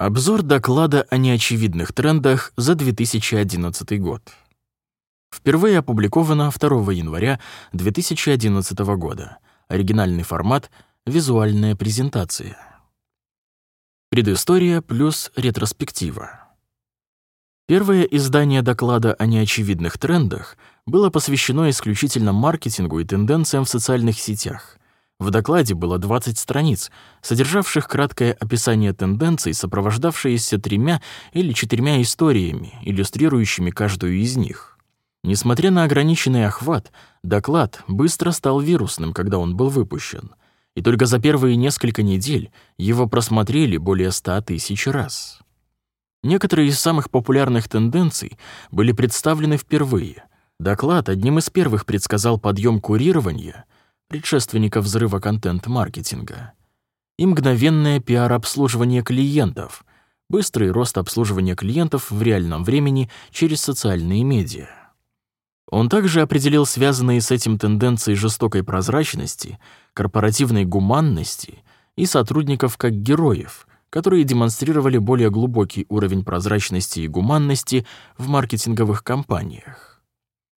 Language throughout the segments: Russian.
Обзор доклада о неочевидных трендах за 2011 год. Впервые опубликовано 2 января 2011 года. Оригинальный формат — визуальная презентация. Предыстория плюс ретроспектива. Первое издание доклада о неочевидных трендах было посвящено исключительно маркетингу и тенденциям в социальных сетях. В докладе было 20 страниц, содержавших краткое описание тенденций, сопровождавшиеся тремя или четырьмя историями, иллюстрирующими каждую из них. Несмотря на ограниченный охват, доклад быстро стал вирусным, когда он был выпущен. И только за первые несколько недель его просмотрели более 100 тысяч раз. Некоторые из самых популярных тенденций были представлены впервые. Доклад одним из первых предсказал подъем курирования — предшественника взрыва контент-маркетинга, и мгновенное пиар-обслуживание клиентов, быстрый рост обслуживания клиентов в реальном времени через социальные медиа. Он также определил связанные с этим тенденции жестокой прозрачности, корпоративной гуманности и сотрудников как героев, которые демонстрировали более глубокий уровень прозрачности и гуманности в маркетинговых кампаниях.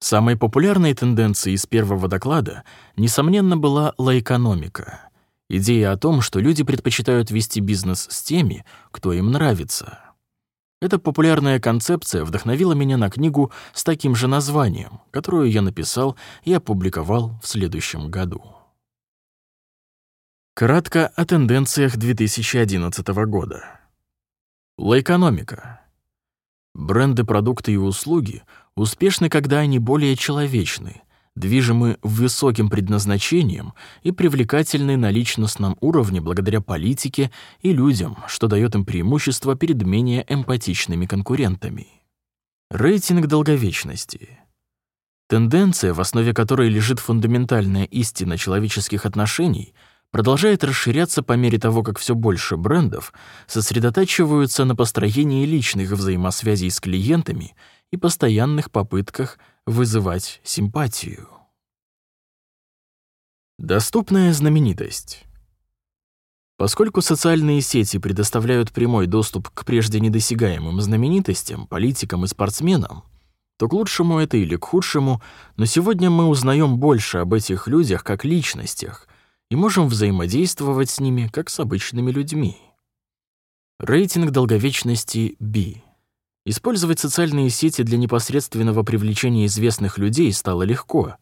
Самой популярной тенденцией из первого доклада, несомненно, была лайкономика. Идея о том, что люди предпочитают вести бизнес с теми, кто им нравится. Эта популярная концепция вдохновила меня на книгу с таким же названием, которую я написал и опубликовал в следующем году. Кратко о тенденциях 2011 года. Лайкономика. Бренды, продукты и услуги — успешны, когда они более человечны, движимы высоким предназначением и привлекательны на личностном уровне благодаря политике и людям, что дает им преимущество перед менее эмпатичными конкурентами. Рейтинг долговечности. Тенденция, в основе которой лежит фундаментальная истина человеческих отношений, продолжает расширяться по мере того, как все больше брендов сосредотачиваются на построении личных взаимосвязей с клиентами и постоянных попытках вызывать симпатию. Доступная знаменитость. Поскольку социальные сети предоставляют прямой доступ к прежде недосягаемым знаменитостям, политикам и спортсменам, то к лучшему это или к худшему, но сегодня мы узнаем больше об этих людях как личностях и можем взаимодействовать с ними как с обычными людьми. Рейтинг долговечности B. Использовать социальные сети для непосредственного привлечения известных людей стало легко,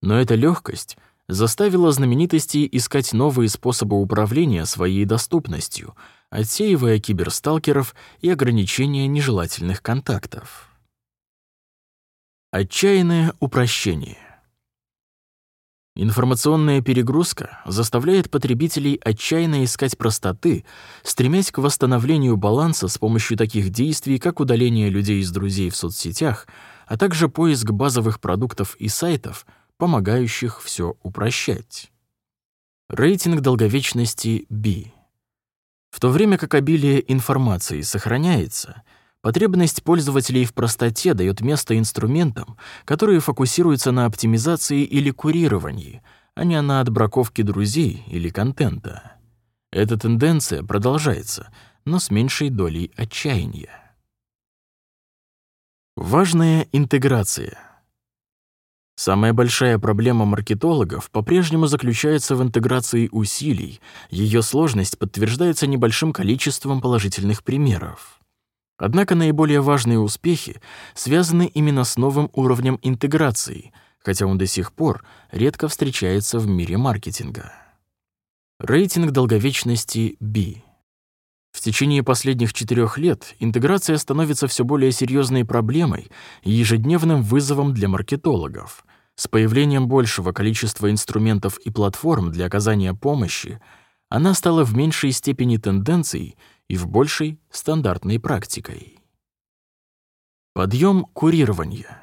но эта легкость заставила знаменитостей искать новые способы управления своей доступностью, отсеивая киберсталкеров и ограничения нежелательных контактов. Отчаянное упрощение. Информационная перегрузка заставляет потребителей отчаянно искать простоты, стремясь к восстановлению баланса с помощью таких действий, как удаление людей из друзей в соцсетях, а также поиск базовых продуктов и сайтов, помогающих все упрощать. Рейтинг долговечности B. В то время как обилие информации сохраняется — Потребность пользователей в простоте дает место инструментам, которые фокусируются на оптимизации или курировании, а не на отбраковке друзей или контента. Эта тенденция продолжается, но с меньшей долей отчаяния. Важная интеграция. Самая большая проблема маркетологов по-прежнему заключается в интеграции усилий. Ее сложность подтверждается небольшим количеством положительных примеров. Однако наиболее важные успехи связаны именно с новым уровнем интеграции, хотя он до сих пор редко встречается в мире маркетинга. Рейтинг долговечности B. В течение последних четырех лет интеграция становится все более серьезной проблемой и ежедневным вызовом для маркетологов. С появлением большего количества инструментов и платформ для оказания помощи она стала в меньшей степени тенденцией и в большей — стандартной практикой. Подъем курирования.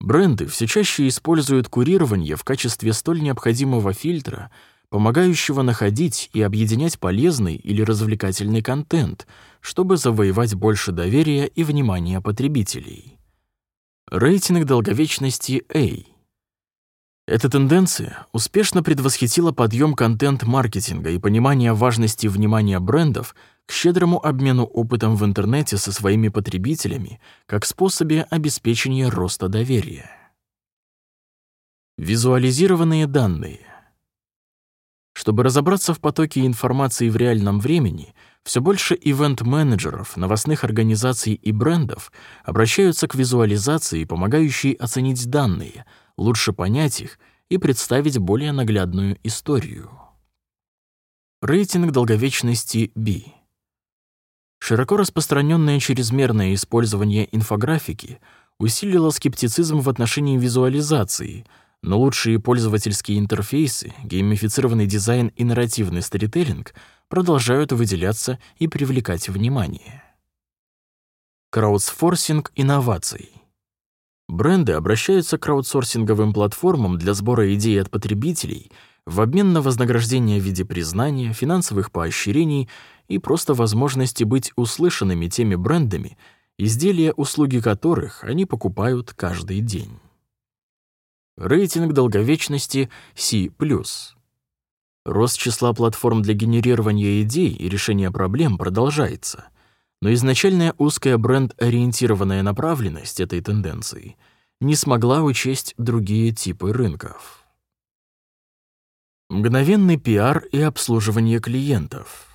Бренды все чаще используют курирование в качестве столь необходимого фильтра, помогающего находить и объединять полезный или развлекательный контент, чтобы завоевать больше доверия и внимания потребителей. Рейтинг долговечности A — эта тенденция успешно предвосхитила подъем контент-маркетинга и понимание важности внимания брендов к щедрому обмену опытом в интернете со своими потребителями как способе обеспечения роста доверия. Визуализированные данные. Чтобы разобраться в потоке информации в реальном времени, все больше ивент-менеджеров, новостных организаций и брендов обращаются к визуализации, помогающей оценить данные, лучше понять их и представить более наглядную историю. Рейтинг долговечности B. Широко распространенное чрезмерное использование инфографики усилило скептицизм в отношении визуализации — но лучшие пользовательские интерфейсы, геймифицированный дизайн и нарративный сторителлинг продолжают выделяться и привлекать внимание. Краудсорсинг инноваций. Бренды обращаются к краудсорсинговым платформам для сбора идей от потребителей в обмен на вознаграждение в виде признания, финансовых поощрений и просто возможности быть услышанными теми брендами, изделия, услуги которых они покупают каждый день. Рейтинг долговечности C+. Рост числа платформ для генерирования идей и решения проблем продолжается, но изначальная узкая бренд-ориентированная направленность этой тенденции не смогла учесть другие типы рынков. Мгновенный пиар и обслуживание клиентов —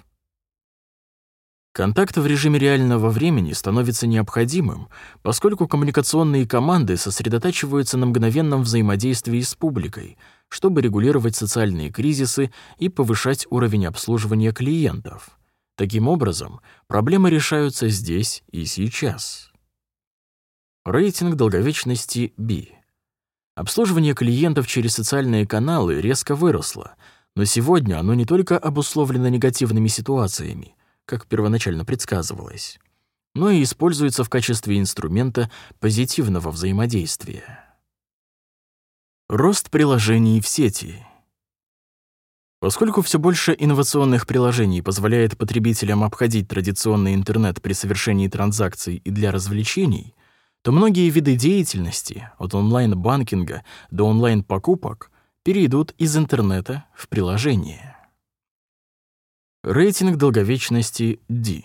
Контакт в режиме реального времени становится необходимым, поскольку коммуникационные команды сосредотачиваются на мгновенном взаимодействии с публикой, чтобы регулировать социальные кризисы и повышать уровень обслуживания клиентов. Таким образом, проблемы решаются здесь и сейчас. Рейтинг долговечности B. Обслуживание клиентов через социальные каналы резко выросло, но сегодня оно не только обусловлено негативными ситуациями, как первоначально предсказывалось, но и используется в качестве инструмента позитивного взаимодействия. Рост приложений в сети. Поскольку все больше инновационных приложений позволяет потребителям обходить традиционный интернет при совершении транзакций и для развлечений, то многие виды деятельности, от онлайн-банкинга до онлайн-покупок, перейдут из интернета в приложение. Рейтинг долговечности D.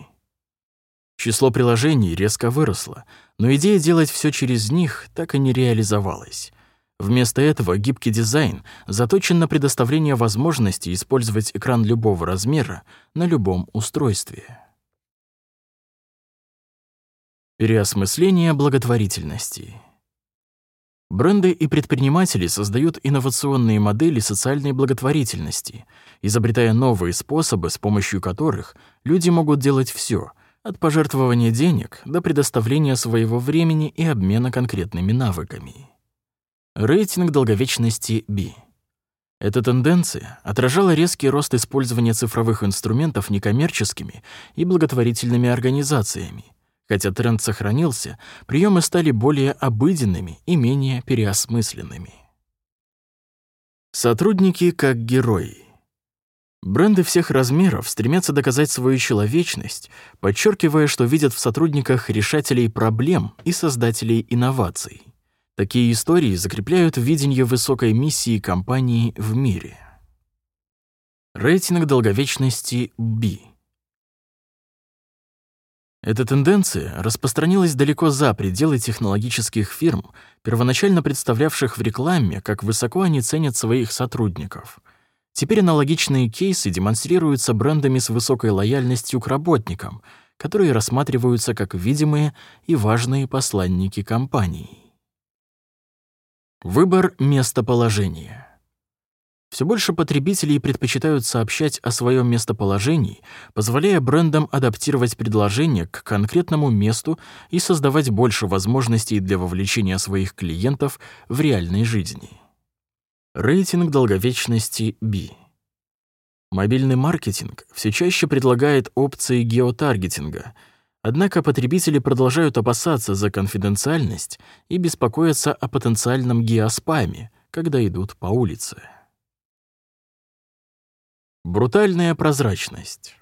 Число приложений резко выросло, но идея делать все через них так и не реализовалась. Вместо этого гибкий дизайн заточен на предоставление возможности использовать экран любого размера на любом устройстве. Переосмысление благотворительности. Бренды и предприниматели создают инновационные модели социальной благотворительности, изобретая новые способы, с помощью которых люди могут делать все, от пожертвования денег до предоставления своего времени и обмена конкретными навыками. Рейтинг долговечности B. Эта тенденция отражала резкий рост использования цифровых инструментов некоммерческими и благотворительными организациями, Хотя тренд сохранился, приемы стали более обыденными и менее переосмысленными. Сотрудники как герои. Бренды всех размеров стремятся доказать свою человечность, подчеркивая, что видят в сотрудниках решателей проблем и создателей инноваций. Такие истории закрепляют видение высокой миссии компании в мире. Рейтинг долговечности B. Эта тенденция распространилась далеко за пределы технологических фирм, первоначально представлявших в рекламе, как высоко они ценят своих сотрудников. Теперь аналогичные кейсы демонстрируются брендами с высокой лояльностью к работникам, которые рассматриваются как видимые и важные посланники компании. Выбор местоположения. Все больше потребителей предпочитают сообщать о своем местоположении, позволяя брендам адаптировать предложение к конкретному месту и создавать больше возможностей для вовлечения своих клиентов в реальной жизни. Рейтинг долговечности B. Мобильный маркетинг все чаще предлагает опции геотаргетинга, однако потребители продолжают опасаться за конфиденциальность и беспокоятся о потенциальном геоспаме, когда идут по улице. Брутальная прозрачность.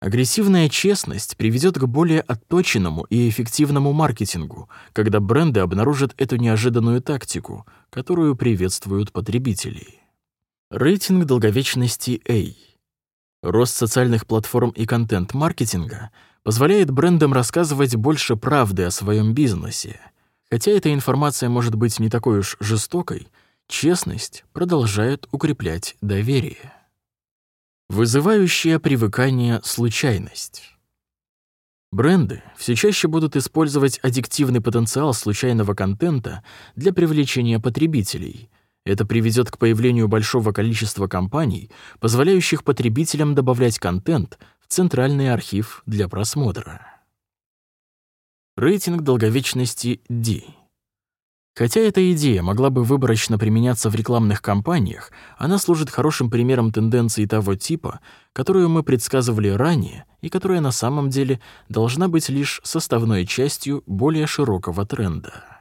Агрессивная честность приведет к более отточенному и эффективному маркетингу, когда бренды обнаружат эту неожиданную тактику, которую приветствуют потребители. Рейтинг долговечности A. Рост социальных платформ и контент-маркетинга позволяет брендам рассказывать больше правды о своем бизнесе. Хотя эта информация может быть не такой уж жестокой, честность продолжает укреплять доверие. Вызывающая привыкание случайность. Бренды все чаще будут использовать аддиктивный потенциал случайного контента для привлечения потребителей. Это приведет к появлению большого количества компаний, позволяющих потребителям добавлять контент в центральный архив для просмотра. Рейтинг долговечности D. Хотя эта идея могла бы выборочно применяться в рекламных кампаниях, она служит хорошим примером тенденции того типа, которую мы предсказывали ранее и которая на самом деле должна быть лишь составной частью более широкого тренда.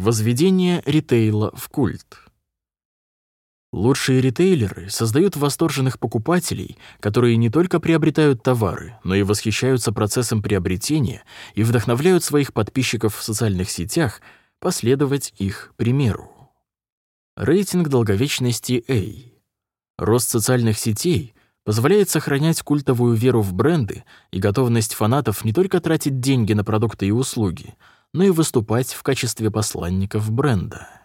Возведение ритейла в культ. Лучшие ритейлеры создают восторженных покупателей, которые не только приобретают товары, но и восхищаются процессом приобретения и вдохновляют своих подписчиков в социальных сетях последовать их примеру. Рейтинг долговечности A. Рост социальных сетей позволяет сохранять культовую веру в бренды и готовность фанатов не только тратить деньги на продукты и услуги, но и выступать в качестве посланников бренда.